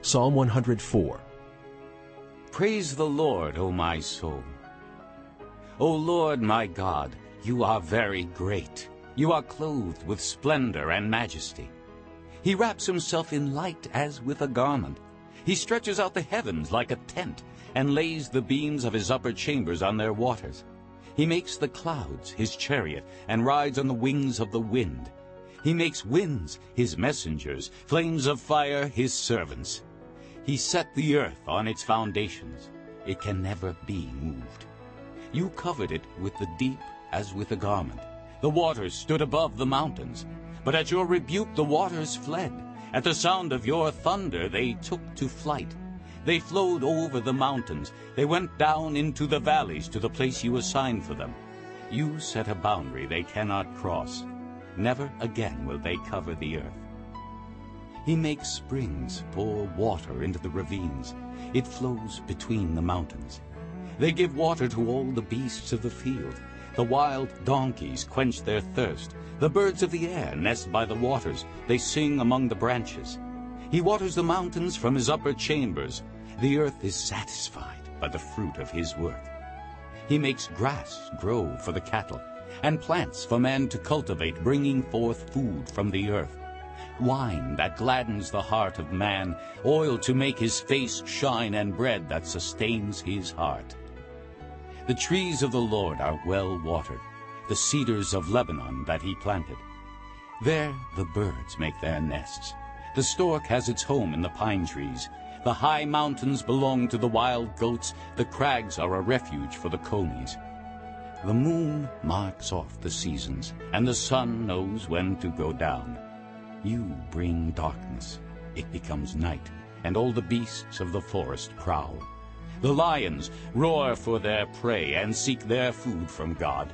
Psalm 104 Praise the Lord, O my soul. O Lord my God, you are very great. You are clothed with splendor and majesty. He wraps himself in light as with a garment. He stretches out the heavens like a tent and lays the beams of his upper chambers on their waters. He makes the clouds his chariot and rides on the wings of the wind. He makes winds his messengers, flames of fire his servants. He set the earth on its foundations. It can never be moved. You covered it with the deep as with a garment. The waters stood above the mountains. But at your rebuke the waters fled. At the sound of your thunder they took to flight. They flowed over the mountains. They went down into the valleys to the place you assigned for them. You set a boundary they cannot cross. Never again will they cover the earth. He makes springs pour water into the ravines. It flows between the mountains. They give water to all the beasts of the field. The wild donkeys quench their thirst. The birds of the air nest by the waters. They sing among the branches. He waters the mountains from his upper chambers. The earth is satisfied by the fruit of his work. He makes grass grow for the cattle, and plants for man to cultivate, bringing forth food from the earth. Wine that gladdens the heart of man, oil to make his face shine, and bread that sustains his heart. The trees of the Lord are well watered, the cedars of Lebanon that he planted. There the birds make their nests. The stork has its home in the pine trees. The high mountains belong to the wild goats. The crags are a refuge for the conies. The moon marks off the seasons, and the sun knows when to go down. You bring darkness. It becomes night, and all the beasts of the forest prowl. The lions roar for their prey and seek their food from God.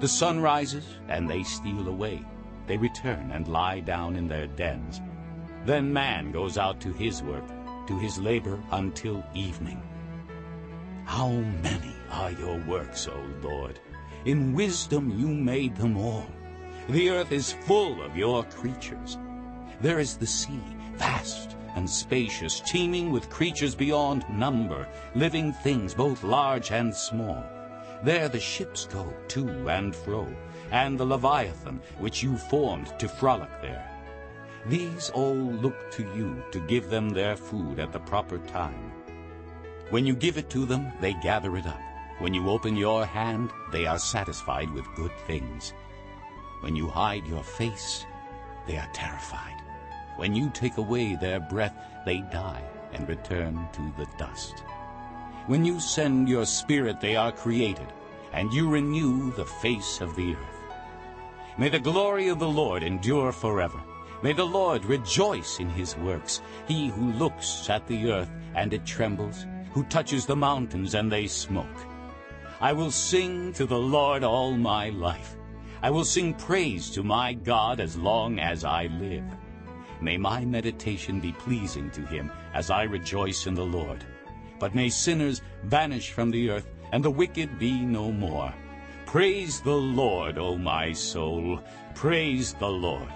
The sun rises, and they steal away. They return and lie down in their dens. Then man goes out to his work, to his labor until evening. How many are your works, O Lord? In wisdom you made them all. The earth is full of your creatures. There is the sea, vast and spacious, teeming with creatures beyond number, living things both large and small. There the ships go to and fro, and the Leviathan, which you formed to frolic there. These all look to you to give them their food at the proper time. When you give it to them, they gather it up. When you open your hand, they are satisfied with good things. When you hide your face, they are terrified. When you take away their breath, they die and return to the dust. When you send your spirit, they are created, and you renew the face of the earth. May the glory of the Lord endure forever. May the Lord rejoice in his works, he who looks at the earth and it trembles, who touches the mountains and they smoke. I will sing to the Lord all my life. I will sing praise to my God as long as I live. May my meditation be pleasing to him as I rejoice in the Lord. But may sinners vanish from the earth, and the wicked be no more. Praise the Lord, O my soul. Praise the Lord.